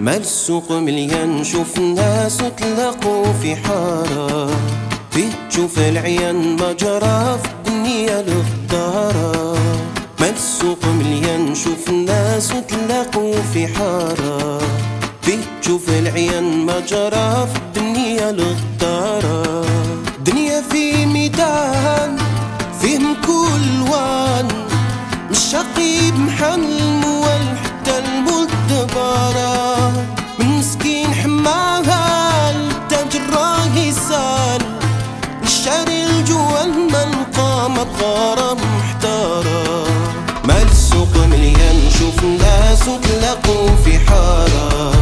مال السوق مليان؟ شوف الناس تلاقوا في حارة. فيه تشوف العيان ما جرى في الدنيا الغدارة. مال السوق مليان؟ شوف الناس تلاقوا في حارة. فيه تشوف العيان ما جرى في الدنيا الغدارة. من بغارة محتارة. مال السوق مليان نشوف الناس وتلاقوا في حارة.